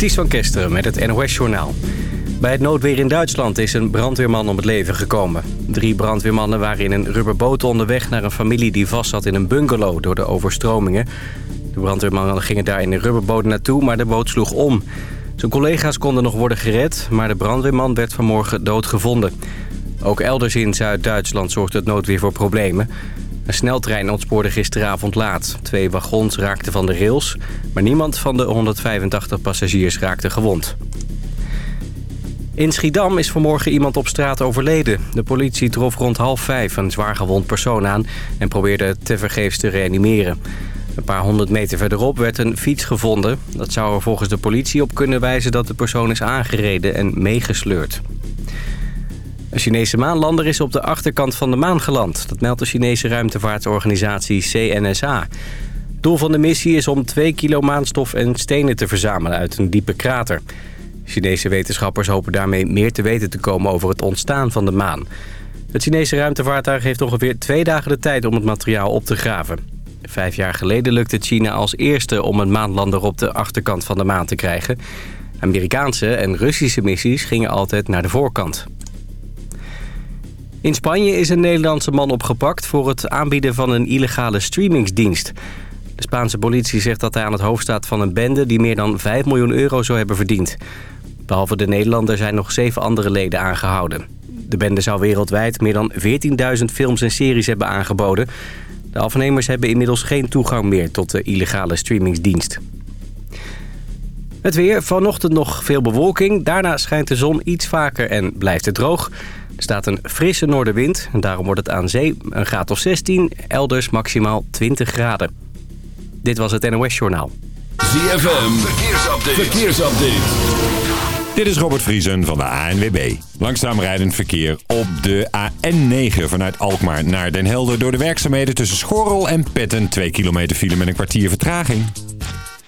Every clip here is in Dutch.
Ties van Kesteren met het NOS-journaal. Bij het noodweer in Duitsland is een brandweerman om het leven gekomen. Drie brandweermannen waren in een rubberboot onderweg naar een familie die vastzat in een bungalow door de overstromingen. De brandweermannen gingen daar in een rubberboot naartoe, maar de boot sloeg om. Zijn collega's konden nog worden gered, maar de brandweerman werd vanmorgen doodgevonden. Ook elders in Zuid-Duitsland zorgt het noodweer voor problemen. Een sneltrein ontspoorde gisteravond laat. Twee wagons raakten van de rails, maar niemand van de 185 passagiers raakte gewond. In Schiedam is vanmorgen iemand op straat overleden. De politie trof rond half vijf een zwaargewond persoon aan... en probeerde tevergeefs te reanimeren. Een paar honderd meter verderop werd een fiets gevonden. Dat zou er volgens de politie op kunnen wijzen dat de persoon is aangereden en meegesleurd. Een Chinese maanlander is op de achterkant van de maan geland. Dat meldt de Chinese ruimtevaartorganisatie CNSA. Doel van de missie is om 2 kilo maanstof en stenen te verzamelen uit een diepe krater. Chinese wetenschappers hopen daarmee meer te weten te komen over het ontstaan van de maan. Het Chinese ruimtevaartuig heeft ongeveer twee dagen de tijd om het materiaal op te graven. Vijf jaar geleden lukte China als eerste om een maanlander op de achterkant van de maan te krijgen. Amerikaanse en Russische missies gingen altijd naar de voorkant. In Spanje is een Nederlandse man opgepakt voor het aanbieden van een illegale streamingsdienst. De Spaanse politie zegt dat hij aan het hoofd staat van een bende die meer dan 5 miljoen euro zou hebben verdiend. Behalve de Nederlander zijn nog zeven andere leden aangehouden. De bende zou wereldwijd meer dan 14.000 films en series hebben aangeboden. De afnemers hebben inmiddels geen toegang meer tot de illegale streamingsdienst. Het weer, vanochtend nog veel bewolking. Daarna schijnt de zon iets vaker en blijft het droog. Er staat een frisse noordenwind en daarom wordt het aan zee een graad of 16. Elders maximaal 20 graden. Dit was het NOS Journaal. ZFM, verkeersupdate. verkeersupdate. Dit is Robert Vriesen van de ANWB. Langzaam rijdend verkeer op de AN9 vanuit Alkmaar naar Den Helder... door de werkzaamheden tussen Schorrel en Petten. 2 kilometer file met een kwartier vertraging.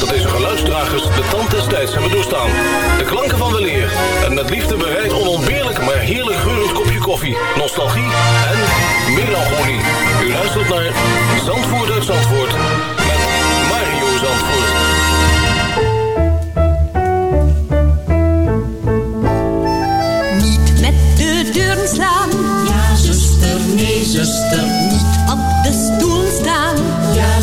dat deze geluidsdragers de tand des tijds hebben doorstaan. De klanken van weleer en met liefde bereid onontbeerlijk maar heerlijk geurend kopje koffie, nostalgie en melancholie. U luistert naar Zandvoort uit Zandvoort met Mario Zandvoort. Niet met de deuren slaan. Ja, zuster, nee, zuster. Niet op de stoel staan.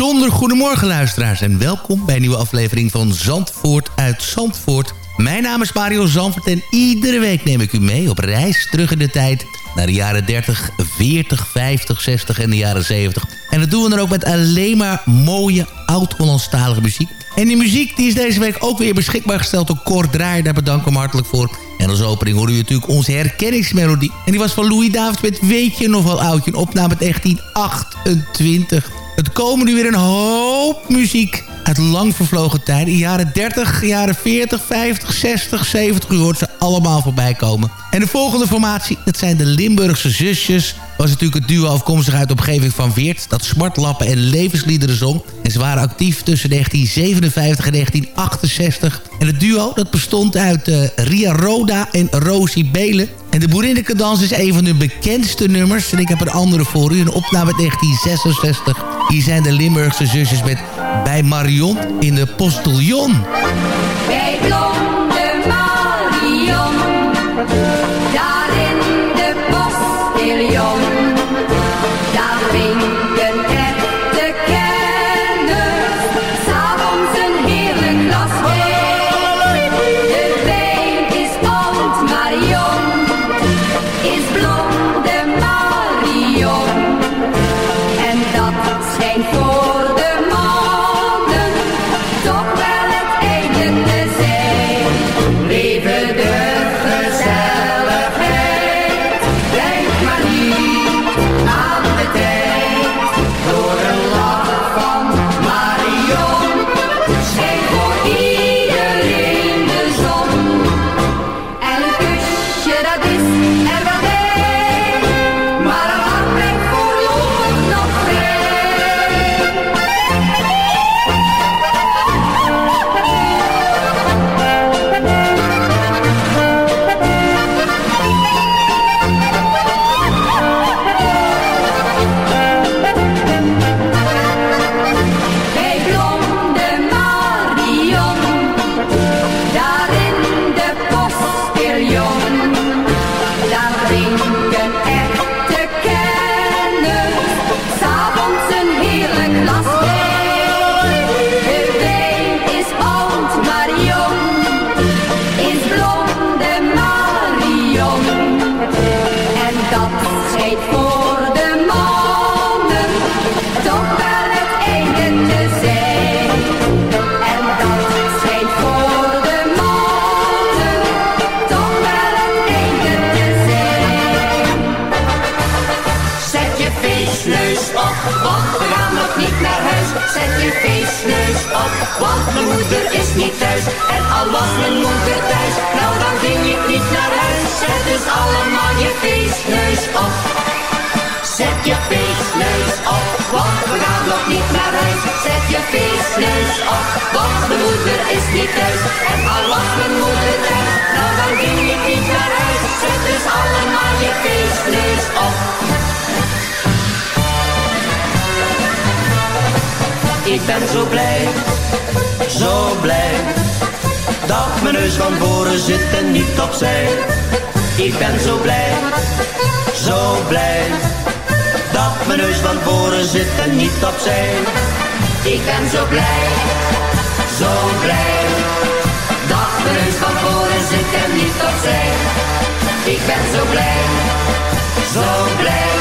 bijzonder goedemorgen luisteraars en welkom bij een nieuwe aflevering van Zandvoort uit Zandvoort. Mijn naam is Mario Zandvoort en iedere week neem ik u mee op reis terug in de tijd naar de jaren 30, 40, 50, 60 en de jaren 70. En dat doen we dan ook met alleen maar mooie oud-Hollandstalige muziek. En die muziek die is deze week ook weer beschikbaar gesteld door Draaier. Daar bedank ik hem hartelijk voor. En als opening hoorde u natuurlijk onze herkenningsmelodie. En die was van Louis Davids met Weet je nog wel oudje? Een opname uit 1928. Het komen nu weer een hoop muziek uit lang vervlogen tijden. Jaren 30, jaren 40, 50, 60, 70. U hoort ze allemaal voorbij komen. En de volgende formatie, dat zijn de Limburgse zusjes. Was natuurlijk het duo afkomstig uit de omgeving van Weert... dat smartlappen en levensliederen zong. En ze waren actief tussen 1957 en 1968. En het duo dat bestond uit uh, Ria Roda en Rosie Belen. En de Boerinnekendans is een van hun bekendste nummers. En ik heb een andere voor u, een opname uit 1966. Hier zijn de Limburgse zusjes met Bij Marion in de Postillon. Bij blonde voren zit en niet opzij. Ik ben zo blij, zo blij, dat neus van voren zit en niet opzij. Ik ben zo blij, zo blij,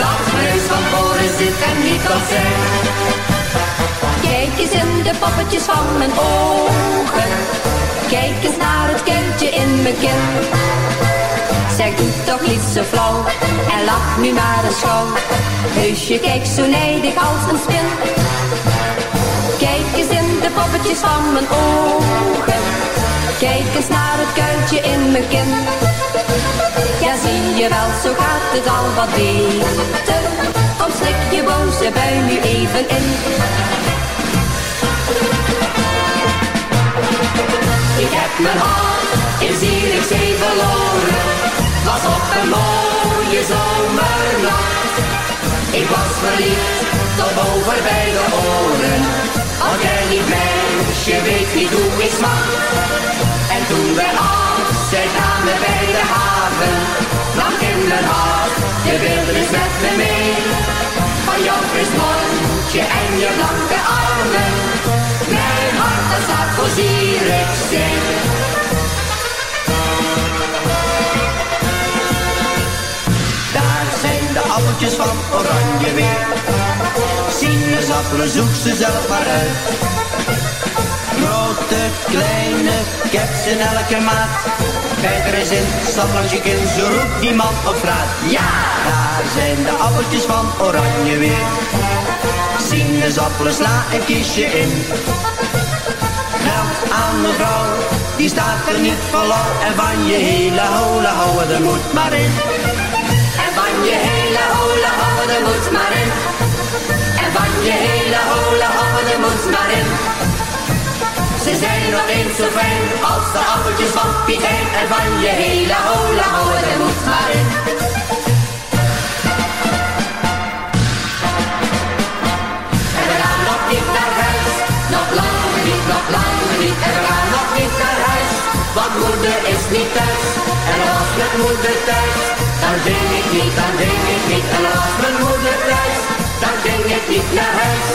dat neus van voren zit en niet opzij. Kijk eens in de poppetjes van mijn ogen. Kijk eens naar het kindje in mijn kin. Zeg, doe toch niet zo flauw en lach nu maar eens gauw. Heusje kijkt zo nijdig als een spin. Kijk eens in de poppetjes van mijn ogen. Kijk eens naar het kuiltje in mijn kin. Ja, zie je wel, zo gaat het al wat beter. Kom, slik je boze bui nu even in. Ik heb mijn hart in Zierikzee verloren. Was op een mooie zomernacht. Ik was verliefd tot over bij de oren. Al jij meisje weet niet hoe ik smak. En toen wij afzij namen bij de haven. Lag in mijn hart, je wilde eens met me mee. Van jouw fris mondje en je blanke armen. Mijn hart dat staat voor Zierikzee. Appeltjes van oranje weer. Sinaasappelen, zoek ze zelf maar uit. Grote, kleine, ik heb ze in elke maat. Kijk er eens in, stap langs je zo roept die man op straat. Ja, daar zijn de appeltjes van oranje weer. Sinaasappelen, sla een kiesje in. Geld aan mevrouw, die staat er niet lauw. En van je hele hola houden, er moet maar in. En van je hele En van je hele houden, er moet maar in. Ze zijn nog eens zo fijn als de appeltjes van Piet. En van je hele houden, er moet maar in. En we gaan nog niet naar huis, nog lang niet, nog lang niet. En we gaan nog niet naar huis, want moeder is niet thuis. En als met moeder thuis, dan ging ik niet, dan ging ik niet. En als mijn moeder thuis, dan ging ik niet naar huis.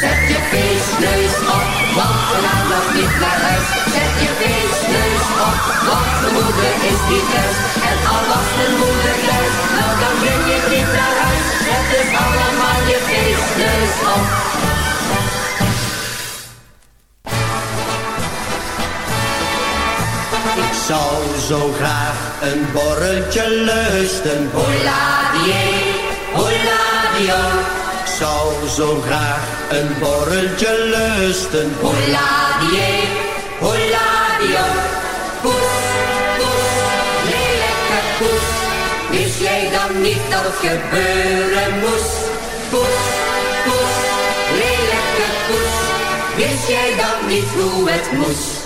Zet je feestneus op, want we gaan nog niet naar huis. Zet je feestneus op, want de moeder is niet thuis. En al was de moeder thuis, nou dan ging ik niet naar huis. Zet dus allemaal je feestneus op. zou zo graag een borreltje lusten. Holadie, holadio. Ik zou zo graag een borreltje lusten. Holadie, holadio. Poes, poes, lelijke poes. Wist jij dan niet dat het gebeuren moest? Poes, poes, lelijke poes. Wist jij dan niet hoe het moest?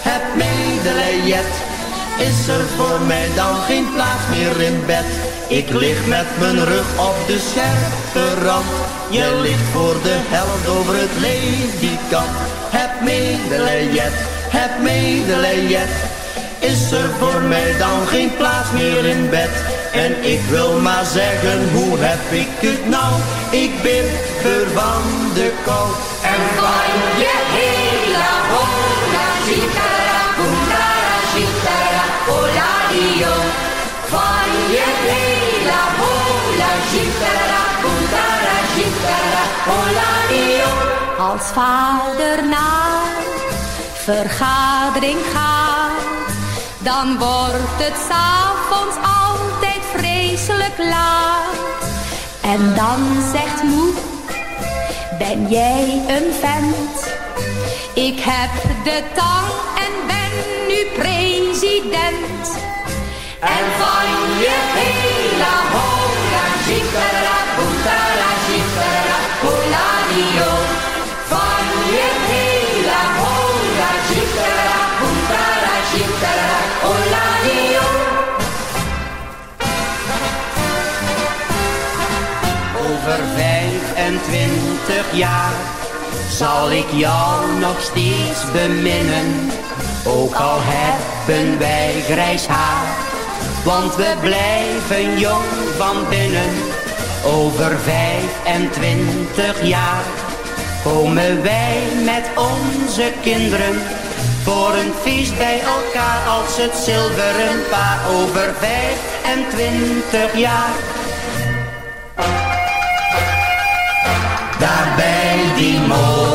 Heb medelijden. Is er voor mij dan geen plaats meer in bed? Ik lig met mijn rug op de scherpe rand. Je ligt voor de helft over het ledikant. Heb medelijden, heb medelijden. Is er voor mij dan geen plaats meer in bed? En ik wil maar zeggen, hoe heb ik het nou? Ik ben kou. En van je hele hola, dio. Van je hele hola, chitara, boendara, chitara, hola, dio. Als vader naar vergadering gaat, dan wordt het s'avonds altijd vreselijk laat. En dan zegt moe, ben jij een vent? Ik heb de tang en ben nu president. En van je hele hola, chitara, boendara, chitara, hola, dio. Van je hele hola, chitara, boendara, chitara, hola, dio. Over 25 jaar zal ik jou nog steeds beminnen. Ook al hebben wij grijs haar, want we blijven jong van binnen. Over 25 jaar komen wij met onze kinderen voor een feest bij elkaar als het zilveren paar. Over 25 jaar Daar bij die molen,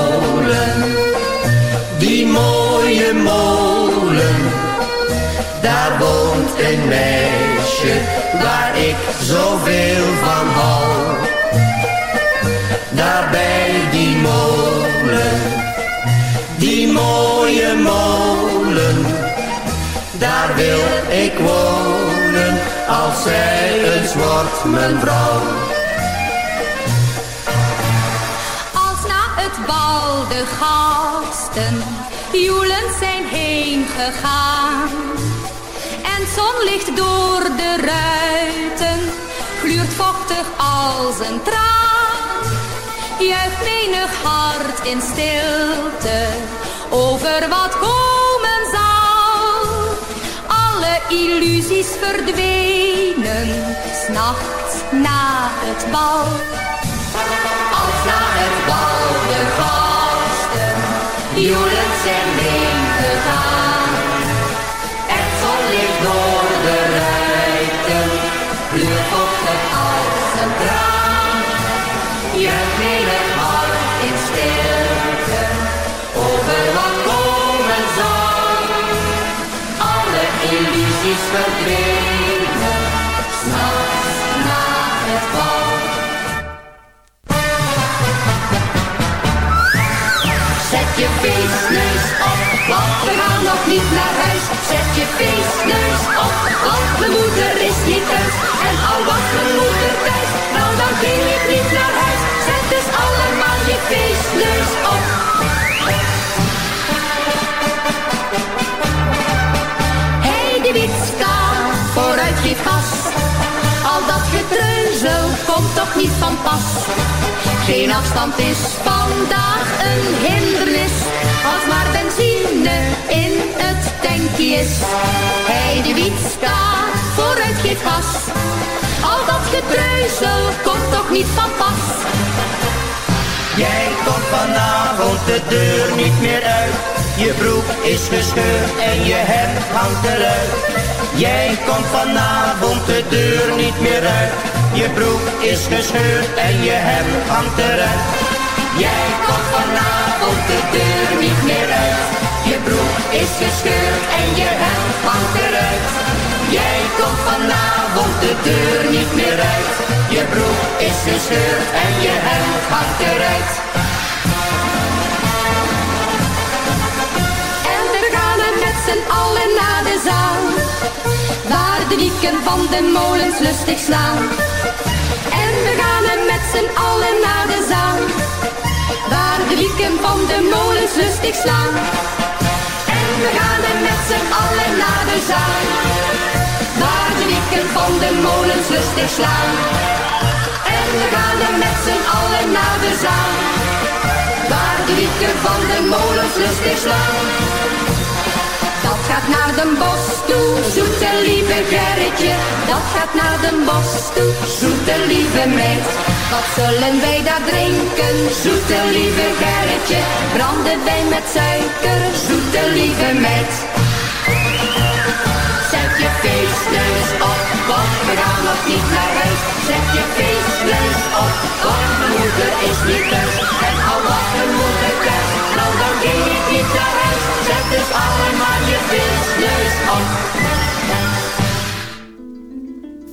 een meisje waar ik zoveel van hou. Daar bij die molen, die mooie molen, daar wil ik wonen als zij eens wordt mijn vrouw. Als na het bal de gasten joelend zijn heen gegaan. En zonlicht door de ruiten gluurt vochtig als een traan. Juicht menig hart in stilte over wat komen zal. Alle illusies verdwenen, s'nachts na het bal. Als na het bal de gasten joelend zijn meegegaan. Het illusies verdwenen, na het bal. Zet je feestneus op, want we gaan nog niet naar huis. Zet je feestneus op, want mijn moeder is niet thuis. En al was mijn moeder thuis, nou dan ging ik niet naar huis. Zet dus allemaal je feestneus op. Al dat getreuzel komt toch niet van pas. Geen afstand is vandaag een hindernis. Als maar benzine in het tankje is. Hij de wiet staat vooruit, geef gas. Al dat getreuzel komt toch niet van pas. Jij komt vanavond de deur niet meer uit. Je broek is gescheurd en je hemd hangt eruit. Jij komt vanavond de deur niet meer uit. Je broek is gescheurd en je hemd hangt eruit. Jij komt vanavond de deur niet meer uit. Je broek is gescheurd en je hemd hangt eruit. Jij komt vanavond de deur niet meer uit. Je broek is gescheurd en je hemd hangt eruit. Z'n allen naar de zaal. Waar de wieken van de molens lustig slaan. En we gaan er met z'n allen naar de zaal. Waar de wieken van de molens lustig slaan. En we gaan er met z'n allen naar de zaal. Waar de wieken van de molens lustig slaan. En we gaan er met z'n allen naar de zaal. Waar de wieken van de molens lustig slaan. Gaat naar de bos toe, zoete lieve Gerritje. Dat gaat naar de bos toe, zoete lieve meid. Wat zullen wij daar drinken, zoete lieve Gerritje? Brandewijn met suiker, zoete lieve meid. Zet je feestneus op, want we gaan nog niet naar huis. Zet je feestneus op, want moeder is niet thuis. Je.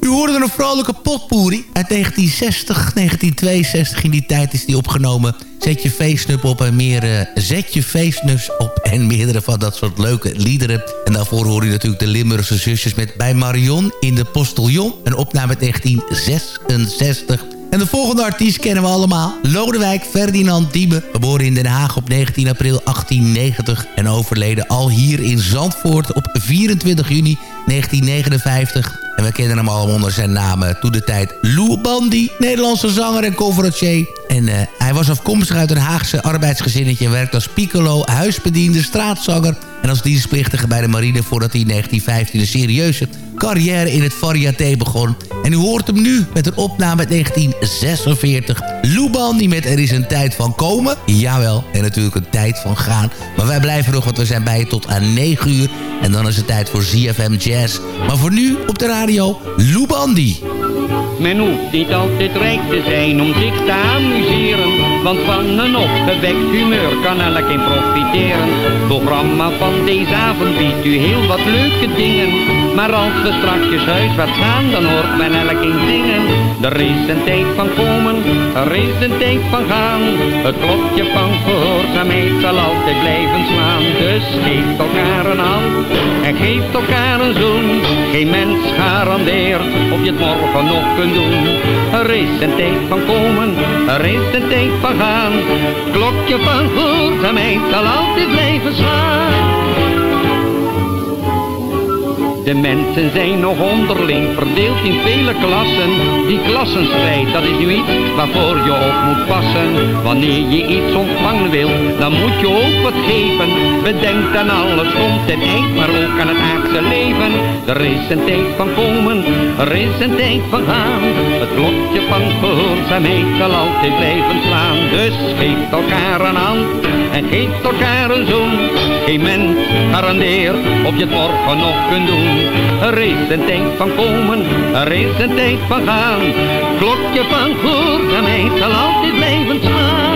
U hoorde een vrolijke potpourri uit 1960, 1962. In die tijd is die opgenomen. Zet je feestnup op en meer... eh, zet je feestnus op en meerdere van dat soort leuke liederen. En daarvoor hoor je natuurlijk de Limburgse zusjes met Bij Marion in de Postillon. Een opname uit 1966. En de volgende artiest kennen we allemaal. Lodewijk Ferdinand Diebe. Geboren in Den Haag op 19 april 1890. En overleden al hier in Zandvoort op 24 juni 1959. En we kennen hem allemaal onder zijn naam toen de tijd Lou Bandy, Nederlandse zanger en conferencier. En eh, hij was afkomstig uit een Haagse arbeidsgezinnetje... en werkte als piccolo, huisbediende, straatzanger... en als dienstplichtige bij de marine... voordat hij in 1915 een serieuze carrière in het variété begon. En u hoort hem nu met een opname uit 1946. Lou Bandy met Er is een tijd van komen. Jawel, en natuurlijk een tijd van gaan. Maar wij blijven nog, want we zijn bij je tot aan 9 uur... En dan is het tijd voor ZFM Jazz. Maar voor nu op de radio, Lou Bandy. Men hoeft niet altijd rijk te zijn om zich te Want van een opgewekt humeur kan elk in profiteren. Het programma van deze avond biedt u heel wat leuke dingen. Maar als we strakjes huiswaarts gaan, dan hoort men elk in zingen. Er is een tijd van komen, er is een tijd van gaan. Het klokje van gehoorzaamheid zal altijd blijven slaan. Dus geeft elkaar een hand en geeft elkaar een zoen. Geen mens garandeert of je het morgen nog kunt doen. Er is een tijd van komen, er is een tijd van gaan. Het klokje van gehoorzaamheid zal altijd blijven slaan. De mensen zijn nog onderling verdeeld in vele klassen. Die klassenstrijd, dat is nu iets waarvoor je op moet passen. Wanneer je iets ontvangen wil, dan moet je ook wat geven. Bedenk aan alles komt een eind, maar ook aan het aardse leven. Er is een tijd van komen, er is een tijd van gaan. Het klokje van gehoorzaamheid zal altijd blijven slaan. Dus geef elkaar een hand en geef elkaar een zoen. Geen mens garandeert of je het morgen nog kunt doen. Er is een tijd van komen, er is een tijd van gaan. Klokje van gehoorzaamheid zal altijd blijven slaan.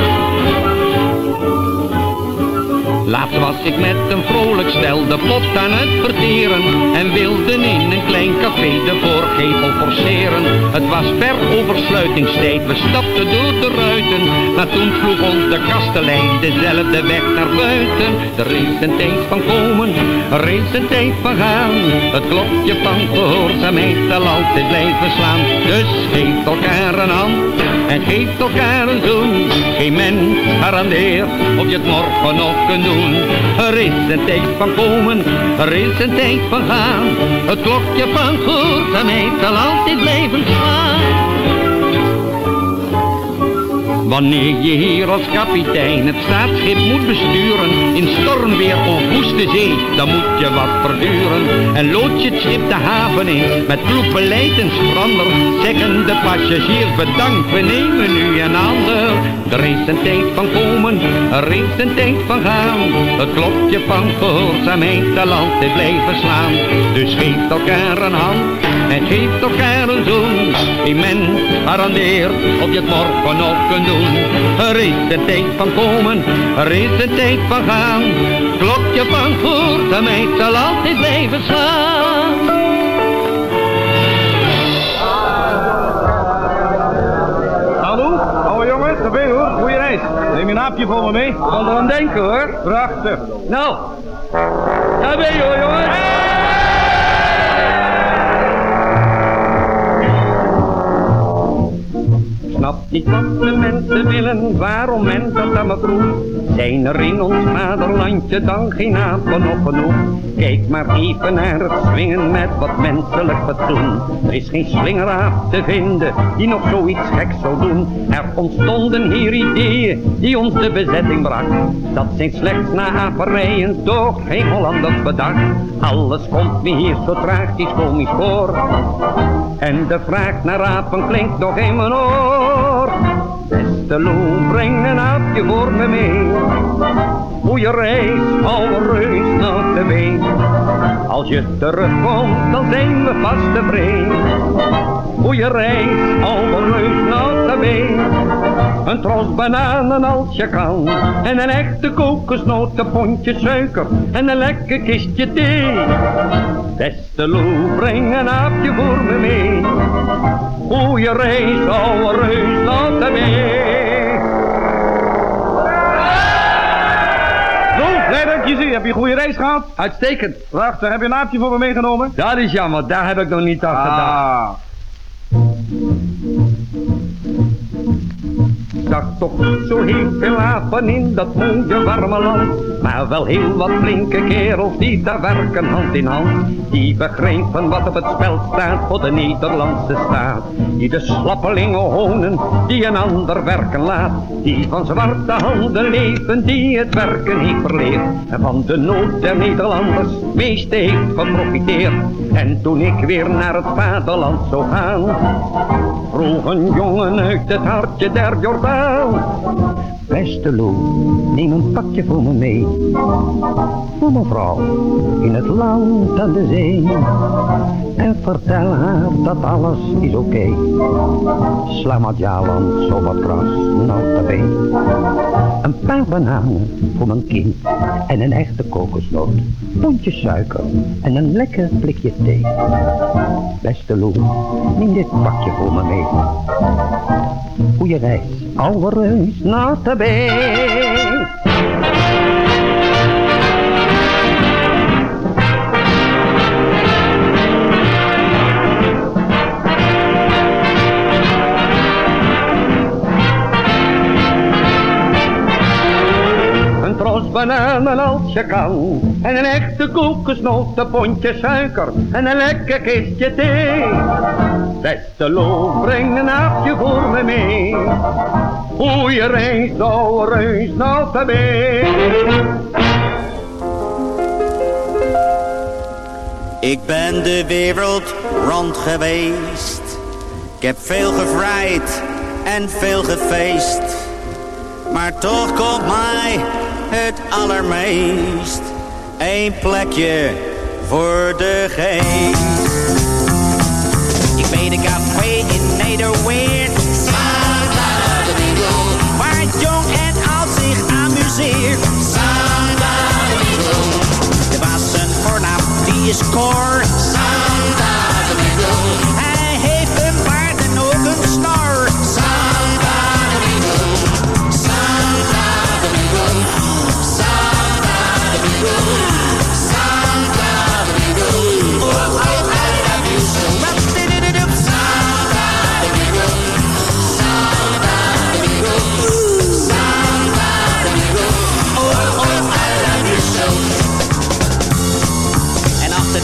Laatst was ik met een vrolijk stel de pot aan het verteren En wilde in een klein café de voorgevel forceren. Het was ver over sluitingstijd, we stapten door de ruiten. Maar toen vroeg ons de kastelein dezelfde weg naar buiten. Er is een tijd van komen, er is een tijd van gaan. Het klokje van gehoorzaamheid zal altijd blijven slaan. Dus geef elkaar een hand en geef elkaar een zoen. Geen mens garandeert of je het morgen nog kunt doen er is een tijd van komen, er is een tijd van gaan. Het klokje van gehoorzaamheid zal altijd blijven slaan. Wanneer je hier als kapitein het staatsschip moet besturen In stormweer of woeste zee, dan moet je wat verduren. En lood je het schip de haven in, met kloek beleid en Zeggen de passagiers bedankt, we nemen nu een ander. Er is een tijd van komen, er is een tijd van gaan. Het klokje van gehoorzaamheid zal altijd blijven slaan. Dus geef elkaar een hand en geef elkaar een zoen Die mens garandeert of je het morgen nog kunt doen er is een tijd van komen, er is een tijd van gaan. Klokje van gehoorzaamheid zal altijd blijven slaan. Hallo, oude jongen, daar ben je hoor. Goeie reis. Neem je een aapje voor me mee? Kan er aan denken hoor. Prachtig. Nou, daar ben je hoor jongen. snap niet wat de mensen willen, waarom men dat aan me vroeg. Zijn er in ons vaderlandje dan geen apen nog genoeg? Kijk maar even naar het swingen met wat menselijk fatsoen. Er is geen slingeraap te vinden die nog zoiets geks zou doen. Er ontstonden hier ideeën die ons de bezetting brak. Dat zijn slechts na aperijen toch geen Hollanders bedacht. Alles komt me hier zo tragisch komisch voor. En de vraag naar apen klinkt nog in mijn oor. Beste Lou, breng een aapje voor me mee. Hoe je reis, al reus naar de been. Als je terugkomt, dan zijn we vast tevreden. Hoe je reis, al reus naar de been. Een tros bananen als je kan. En een echte kokosnoot, een suiker. En een lekker kistje thee. Beste Lou, breng een aapje voor me mee. Hoe je reis, al reus Heb je een goede reis gehad? Uitstekend. Prachtig. Heb je een aapje voor me meegenomen? Dat is jammer, daar heb ik nog niet aan. Ah. Zag toch zo heel veel apen in dat mooie warme land. Maar wel heel wat flinke kerels die daar werken hand in hand. Die begrijpen wat op het spel staat voor de Nederlandse staat. Die de slappelingen honen, die een ander werken laat. Die van zwarte handen leven, die het werken heeft verleerd. En van de nood der Nederlanders meeste heeft geprofiteerd. En toen ik weer naar het vaderland zou gaan, vroeg een jongen uit het hartje der Jordaan. Beste Lou, neem een pakje voor me mee. Voor mijn vrouw, in het land aan de zee. En vertel haar dat alles is oké. Okay. Jaland, zo wat gras, notabene. Een paar bananen voor mijn kind. En een echte kokosnoot. Pondje suiker en een lekker blikje thee. Beste Lou, neem dit pakje voor me mee. Goeie reis, oude reus, notabene. bananen als je kan. En een echte kokosnoot, een pondje suiker en een lekker kistje thee. Beste loof, breng een aapje voor me mee. Hoe je reist, ouwe reus, nou te Ik ben de wereld rond geweest. Ik heb veel gevrijd en veel gefeest. Maar toch komt mij het allermeest. Eén plekje voor de geest. Weet een café in Nederweert. Waar jong en oud zich amuseert. Er was een voornaam, die is. Hij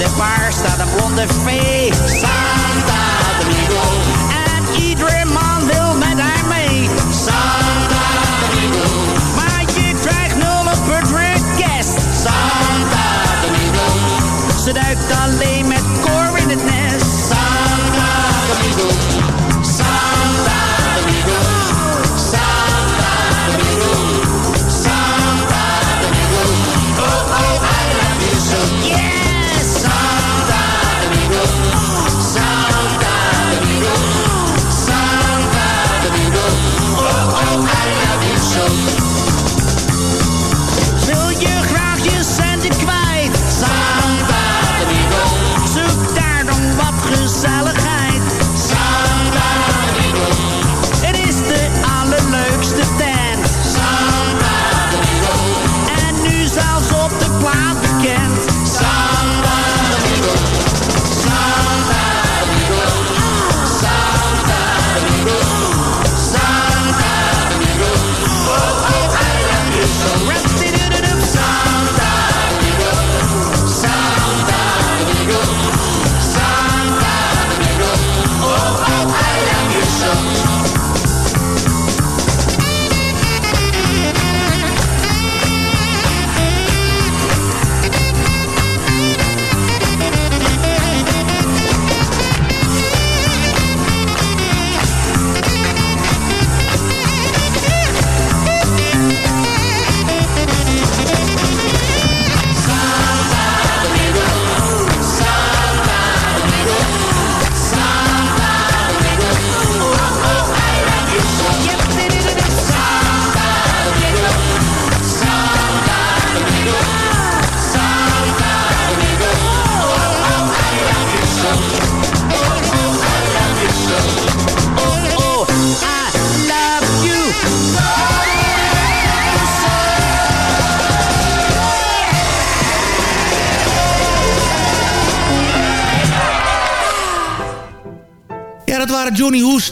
de bar staat een blonde vee. Santa Domingo. En iedere man wil met haar mee. Santa Domingo. Maar je krijgt nul op per guest. Santa Domingo. Ze duikt alleen met koor in het nest. Santa Domingo.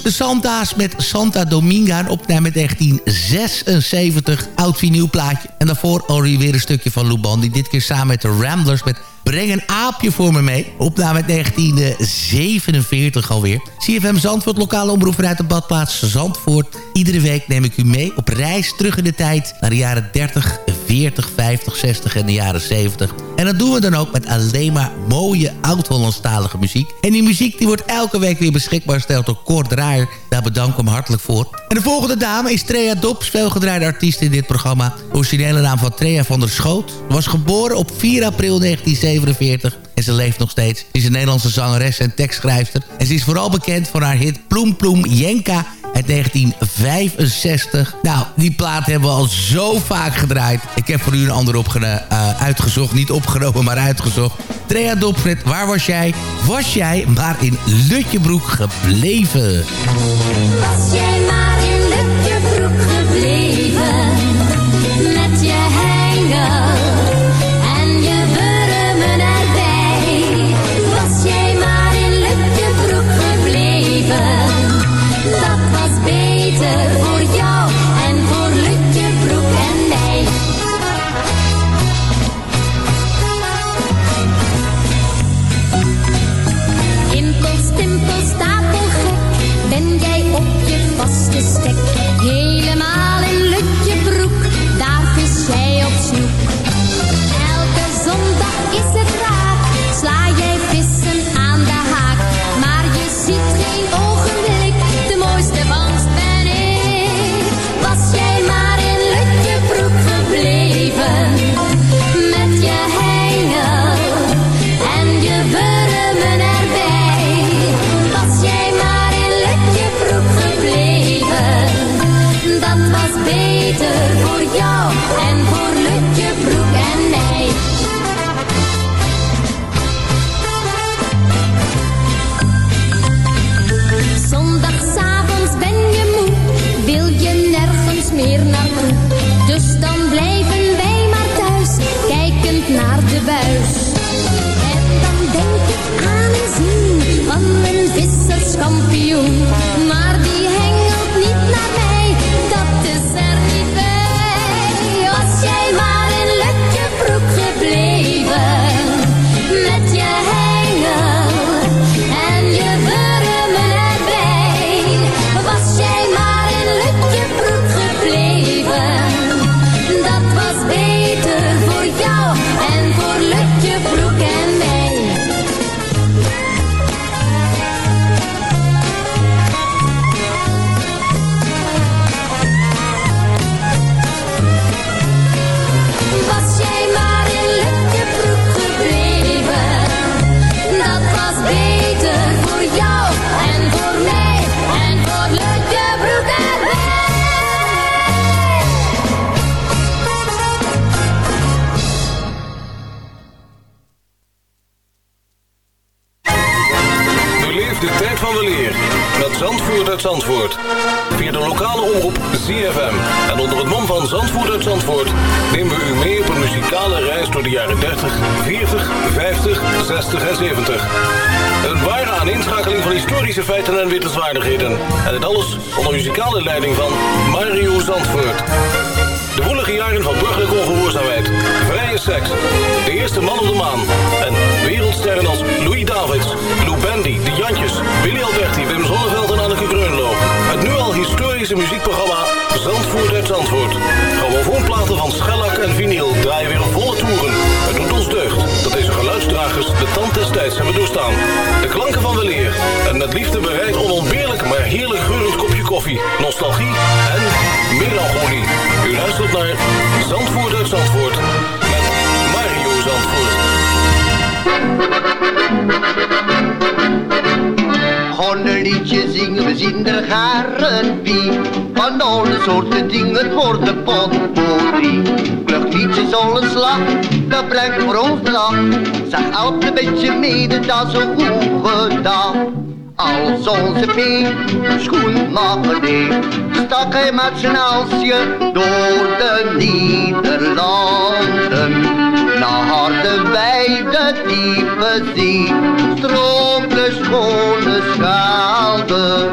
De Santa's met Santa Dominga. Een opname met 1976, oud vinylplaatje. En daarvoor alweer weer een stukje van Lou Bandy. Dit keer samen met de Ramblers met Breng een aapje voor me mee. Opname met 1947 alweer. CFM Zandvoort, lokale omroep vanuit de badplaats Zandvoort. Iedere week neem ik u mee op reis terug in de tijd... naar de jaren 30, 40, 50, 60 en de jaren 70. En dat doen we dan ook met alleen maar mooie oud-Hollandstalige muziek. En die muziek die wordt elke week weer beschikbaar gesteld door Kort Draaier. Daar bedank ik hem hartelijk voor. En de volgende dame is Trea Dops, veelgedraaide artiest in dit programma. De originele naam van Trea van der Schoot. Was geboren op 4 april 1947 en ze leeft nog steeds. Ze is een Nederlandse zangeres en tekstschrijfster. En ze is vooral bekend voor haar hit Ploem Ploem Jenka uit 1965. Nou, die plaat hebben we al zo vaak gedraaid. Ik heb voor u een ander uh, uitgezocht. Niet opgenomen, maar uitgezocht. Trea Dopfred, waar was jij? Was jij maar in Lutjebroek gebleven? Was jij maar geluidsdragers de tand des tijds hebben doorstaan. De klanken van weleer en met liefde bereid onontbeerlijk maar heerlijk geurend kopje koffie, nostalgie en melancholie. U luistert naar Zandvoort uit Zandvoort met Mario Zandvoort. Gewoon zingen, we zien er garen wie. Van alle soorten dingen worden potpourri. Vluchtliedjes al een slag, dat brengt voor ons de lach. Zeg altijd een beetje mede, dat is zo goed gedaan. Als onze Piet schoenmaker deed, stak hij met zijn alsje door de Nederlanden. Naar de zaten wij de diepe zee. Stroomde schone schaalde,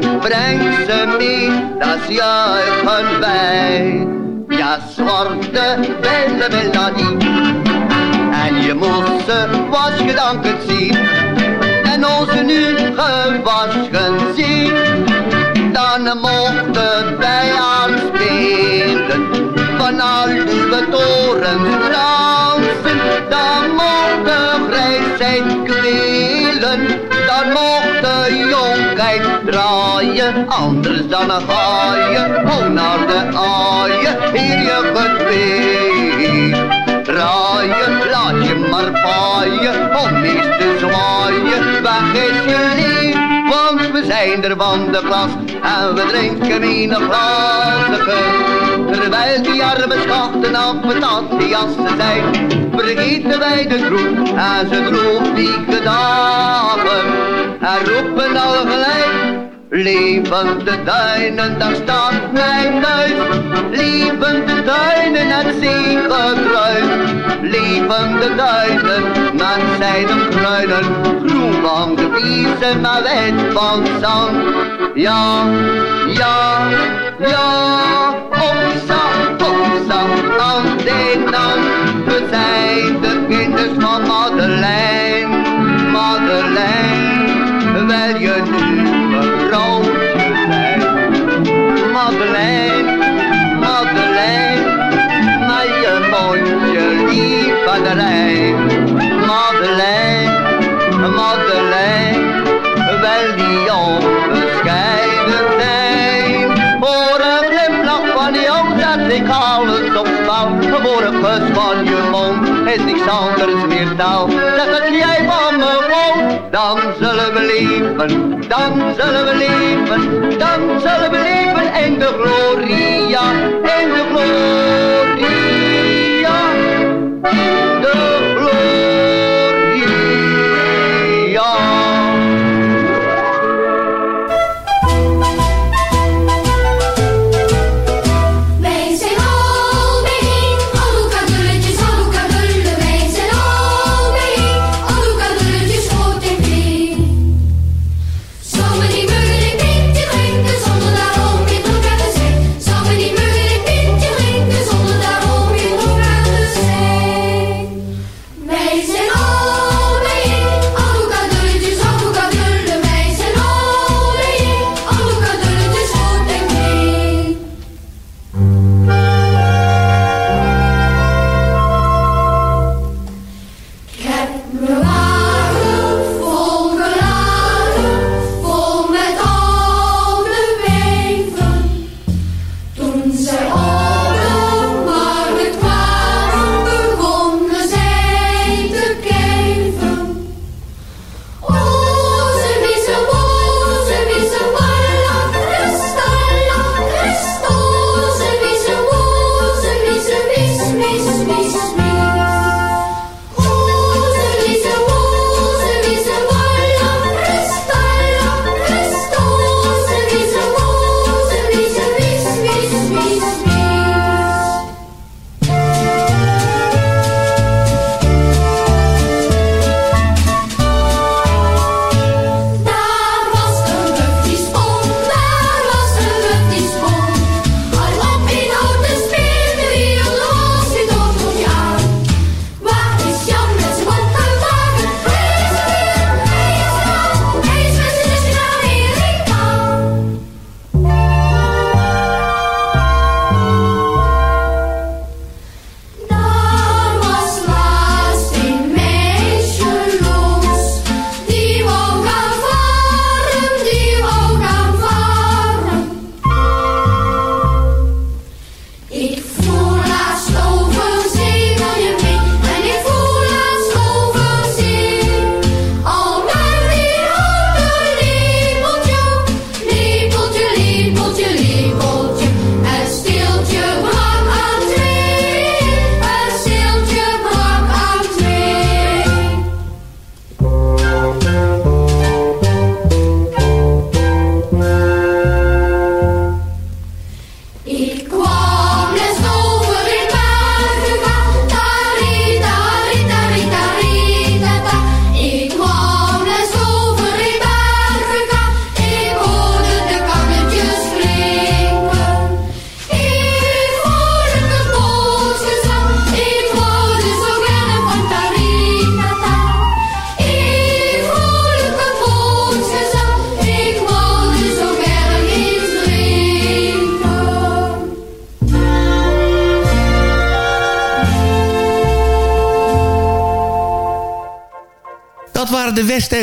breng ze mee, dat juichen wij. Ja, zwarte belle melodie. En je moest ze was gedankend zien. En onze nu gewaschen zien. Dan mochten wij aanspelen. Van al uw torens dansen. Dan mocht de grijsheid kwelen. Dan mocht de jonkheid draaien. Anders dan een gaaien. Hoe naar de aaien. Hier je gedweet. Draaien, laat je maar paaien, om eens te zwaaien. Weg is je lief, want we zijn er van de klas. En we drinken in een glazen Terwijl die arme schachten af het die jassen zijn. Vergeten wij de groep en ze droeg die dagen. En roepen al gelijk. Levende duinen, daar staat mijn huis. Levende duinen, het zegekruis. Levende duinen, met zijn kruinen. Groen van de biezen, maar wit van zand. Ja, ja, ja, opsa, opsa, aan de naam. We zijn de kinders van Madeleine, Madeleine. Je nu vrouwtje zijn. Madeleine, Madeleine, maar je mondje lief aan de Rijn. Madeleine, Madeleine, wel die onbescheiden zijn. Voor een glimlach van jou zet ik alles op spel. Voor een kus van je mond is niks anders meer taal. Dan zullen we leven, dan zullen we leven, dan zullen we leven in de gloria, in de gloria,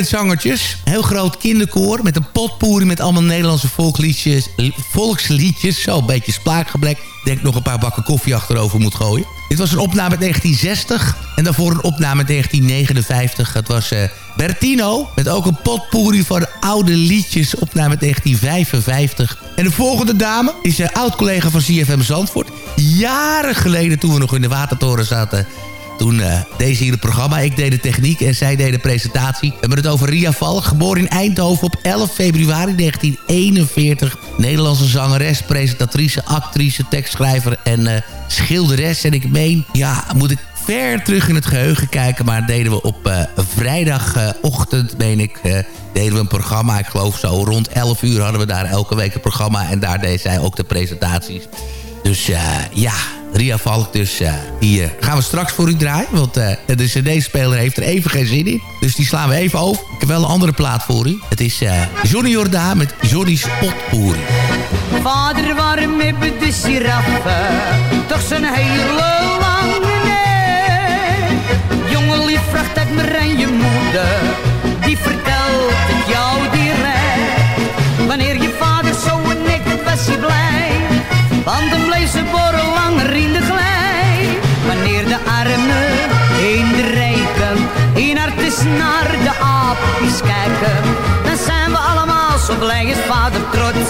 zangertjes. Heel groot kinderkoor met een potpourri met allemaal Nederlandse volksliedjes. volksliedjes. Zo, een beetje spraakgebrek. Ik denk nog een paar bakken koffie achterover moet gooien. Dit was een opname uit 1960. En daarvoor een opname uit 1959. Het was uh, Bertino. Met ook een potpourri van oude liedjes. Opname uit 1955. En de volgende dame is een oud-collega van CFM Zandvoort. Jaren geleden toen we nog in de Watertoren zaten toen uh, deze hier het programma. Ik deed de techniek en zij deed de presentatie. We hebben het over Ria Valk, geboren in Eindhoven op 11 februari 1941. Nederlandse zangeres, presentatrice, actrice, tekstschrijver en uh, schilderes. En ik meen, ja, moet ik ver terug in het geheugen kijken. Maar deden we op uh, vrijdagochtend, meen ik, deden we een programma. Ik geloof zo rond 11 uur hadden we daar elke week een programma. En daar deed zij ook de presentaties. Dus ja, Ria Valk. Dus uh, die uh, gaan we straks voor u draaien. Want uh, de cd-speler heeft er even geen zin in. Dus die slaan we even over. Ik heb wel een andere plaat voor u. Het is Johnny Jordaan met Johnny's Potpourri. Vader, waarom hebben de giraffen toch zo'n hele kijken. Dan zijn we allemaal zo blij als vader trots.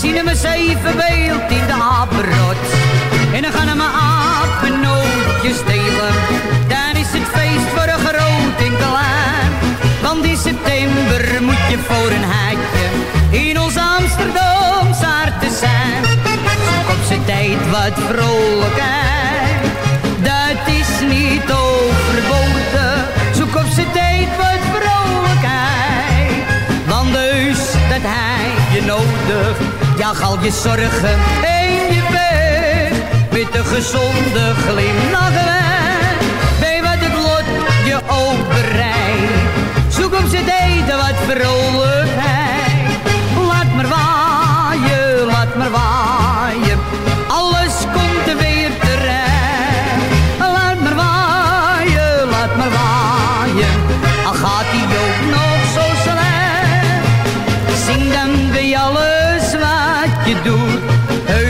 Zien we zeven beeld in de apenrot. En dan gaan we apennootjes delen. Dan is het feest voor een groot en. Want in september moet je voor een heitje in ons Amsterdam te zijn op zijn tijd wat vrolijkheid. Je nodig. Ja, al je zorgen en je weg. Met een gezonde glimlach weg. Bij wat het lot je ook bereidt. Zoek op zijn tijd wat vrolijkheid. Laat maar waaien, laat maar waaien.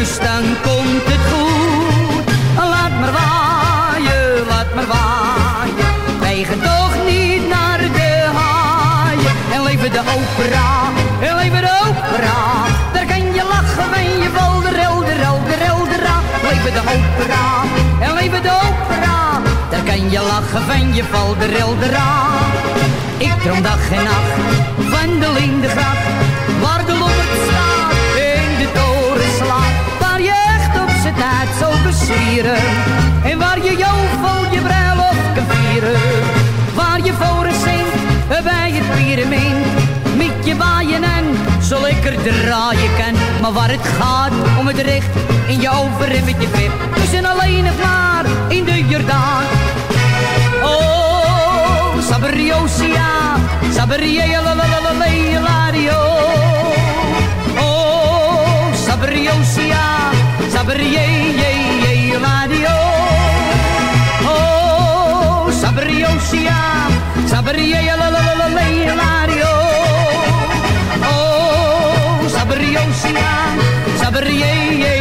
Heus dan komt het goed. Laat maar waaien, laat maar waaien. Wij gaan toch niet naar de haaien. En leven de opera, en leven de opera. Daar kan je lachen en je valt de relder, relder, reldera. Leven de opera, en leven de opera. Daar kan je lachen van je valt de reldera. Ik droom dag en nacht En waar je jovel je bruiloft kan vieren. Waar je voor een zingt bij het pyramid. Met je waaien en zo lekker draaien kan. Maar waar het gaat om het recht in je over en met je vip. We zijn alleen nog maar in de Jordaan. Oh, Sabriosia, Sabria, la la la la la Oh, Sabriosia, Sabriosia, Sabria, la la la la la la Oh, Sabriosia, Sabria,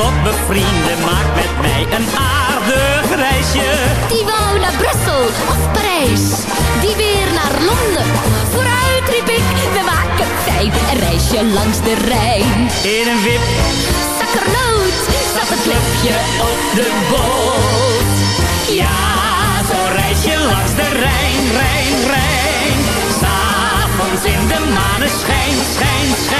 tot bevrienden, maak met mij een aardig reisje. Die wou naar Brussel of Parijs, die weer naar Londen. Vooruit riep ik, we maken tijd, een reisje langs de Rijn. In een wip, zakkernoot, zat het klepje op de boot. Ja, zo'n reisje langs de Rijn, Rijn, Rijn. S'avonds in de maneschijn, schijn, schijn.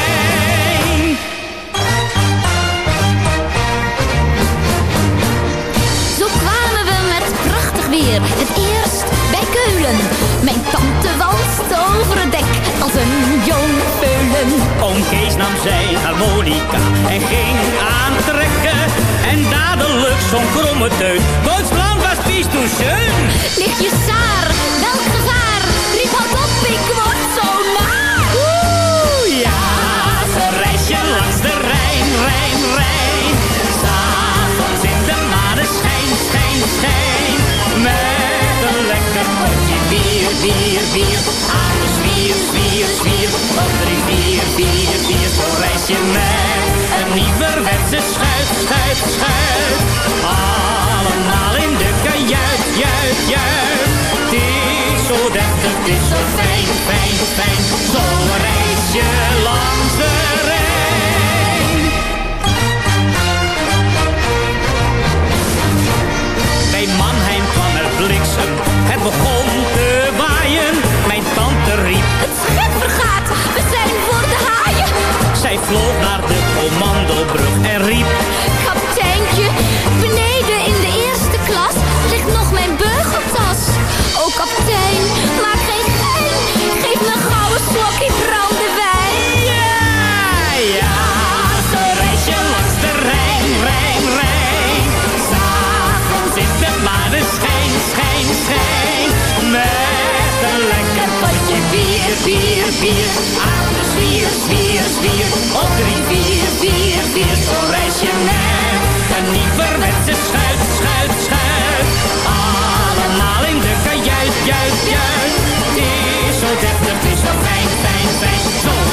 Weer. Het eerst bij Keulen. Mijn tante walst over het dek als een jong peulen. Oom Kees nam zijn harmonica en ging aantrekken. En dadelijk zo'n kromme teut. Duitsland was pies toen schön. Ligt je saar, welk gevaar? Riep op, ik word zo naar. Oeh, ja, zo reis je langs de Rijn, Rijn, Rijn. S'avonds in de maneschijn, schijn, schijn. Met een lekker potje bier, bier, bier. Aan de zwier, zwier, zwier. Op drie, vier, vier, vier. Zo reis je met een nieuwerwetse schuit, schuit, schuit. Allemaal in de kajuit, juit, juit. Het is zo deftig, het is zo fijn, fijn, fijn. Zo reis je langs de Rijn. Begon te waaien. Mijn tante riep, Het schip vergaat, we zijn voor de haaien. zij vloog naar de commandobrug en riep... Kapiteintje, bier, bier. Aan de zwier, zwier, zwier. Op drie, vier, vier, vier. Zo reis je met een nieuwerwetse schuit, schuit, schuit. Allemaal in de kajuit, juit, juit. Het is zo deftig, het is zo fijn, fijn, fijn. Zo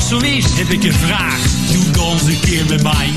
Als zo is, heb ik een vraag. Doe dan eens een keer met mij.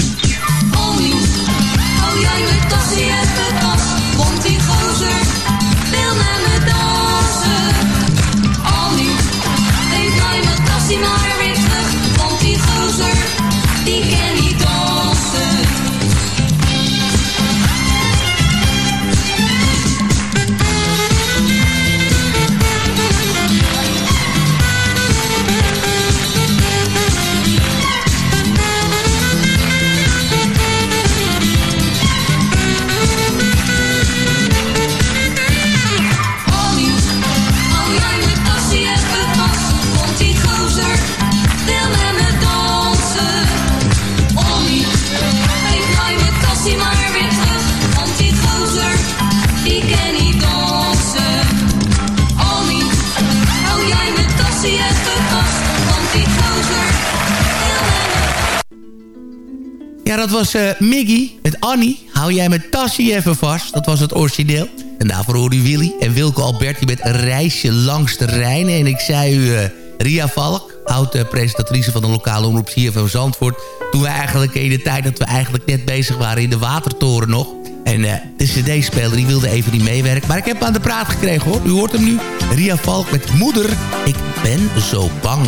was eh, Miggy met Annie. Hou jij mijn tassie even vast. Dat was het origineel. En daarvoor hoorde u Willy en Wilco Alberti met een Reisje langs de Rijn. En ik zei u eh, Ria Valk, oud-presentatrice van de lokale omroep van Zandvoort. Toen we eigenlijk in de tijd dat we eigenlijk net bezig waren in de Watertoren nog. En eh, de cd-speler die wilde even niet meewerken. Maar ik heb hem aan de praat gekregen hoor. U hoort hem nu. Ria Valk met Moeder, ik ben zo bang.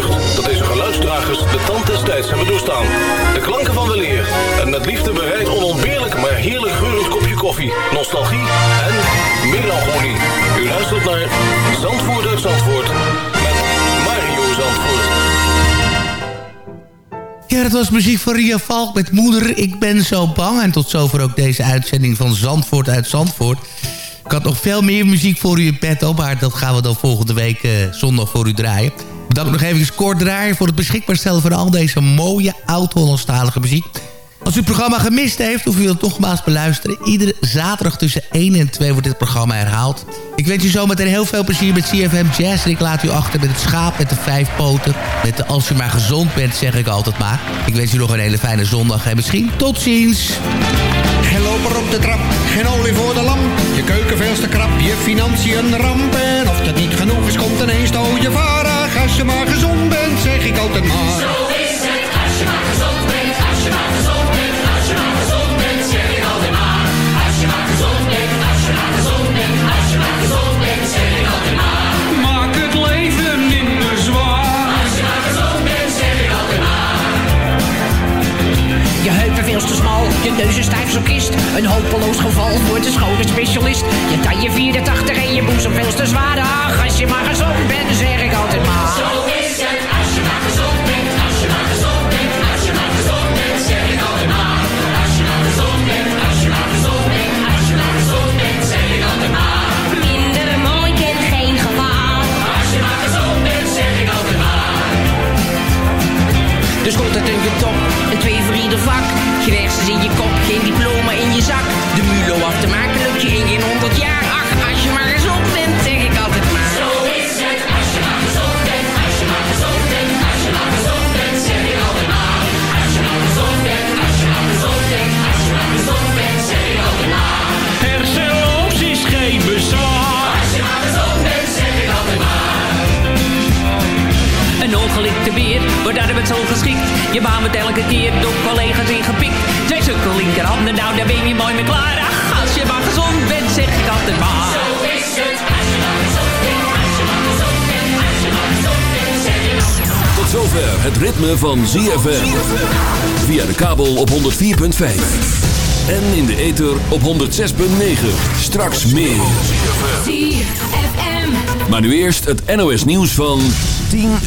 geluidsdragers de tand des tijds hebben doorstaan. De klanken van weleer en met liefde bereid onontbeerlijk maar heerlijk geurend kopje koffie, nostalgie en melancholie. U luistert naar Zandvoort uit Zandvoort met Mario Zandvoort. Ja, dat was muziek van Ria Valk met Moeder, ik ben zo bang. En tot zover ook deze uitzending van Zandvoort uit Zandvoort. Ik had nog veel meer muziek voor u in petto, maar dat gaan we dan volgende week eh, zondag voor u draaien. Bedankt nog even kort draaien voor het beschikbaar stellen van al deze mooie oud-Hollandstalige muziek. Als u het programma gemist heeft, of u wilt nogmaals beluisteren... iedere zaterdag tussen 1 en 2 wordt dit programma herhaald. Ik wens u zometeen heel veel plezier met CFM Jazz... en ik laat u achter met het schaap met de vijf poten. Met de als u maar gezond bent, zeg ik altijd maar. Ik wens u nog een hele fijne zondag en misschien tot ziens. Geen loper op de trap, geen olie voor de lamp. Je keuken veel te krap, je financiën ramp. En of dat niet genoeg is, komt ineens de je varig. Als je maar gezond bent, zeg ik altijd maar. Zo is het als je maar gezond bent, als je maar gezond bent, als je maar gezond bent, zeg ik altijd maar. Als je maar gezond bent, als je maar gezond bent, als je maar gezond bent, zeg ik altijd maar. Maak het leven minder zwaar. Als je maar gezond bent, zeg ik altijd maar. Je veel te smal, je neus is stijf zo kist. Een hopeloos geval wordt een schone specialist. Je taille 84 en je boezem veel te zwaar. Ach, als je maar gezond bent, zeg ik altijd maar. Dus komt het in je top, een twee voor ieder vak. Geen hersens in je kop, geen diploma in je zak. De mulo af te maken lukt je in geen honderd jaar. Ach, als je maar gezond bent, Een ongelikte beer, wordt daar met zo geschikt. Je baan met elke keer door collega's ingepikt. Twee stukken linkerhanden, nou daar ben je mooi mee klaar. Ach, als je maar gezond bent, zeg ik altijd maar. Zo is het als je maar gezond bent, als je maar gezond bent, als je maar gezond bent, zeg ik altijd maar. Tot zover het ritme van ZFM. Via de kabel op 104.5. En in de ether op 106.9. Straks meer. Maar nu eerst het NOS nieuws van 10 uur.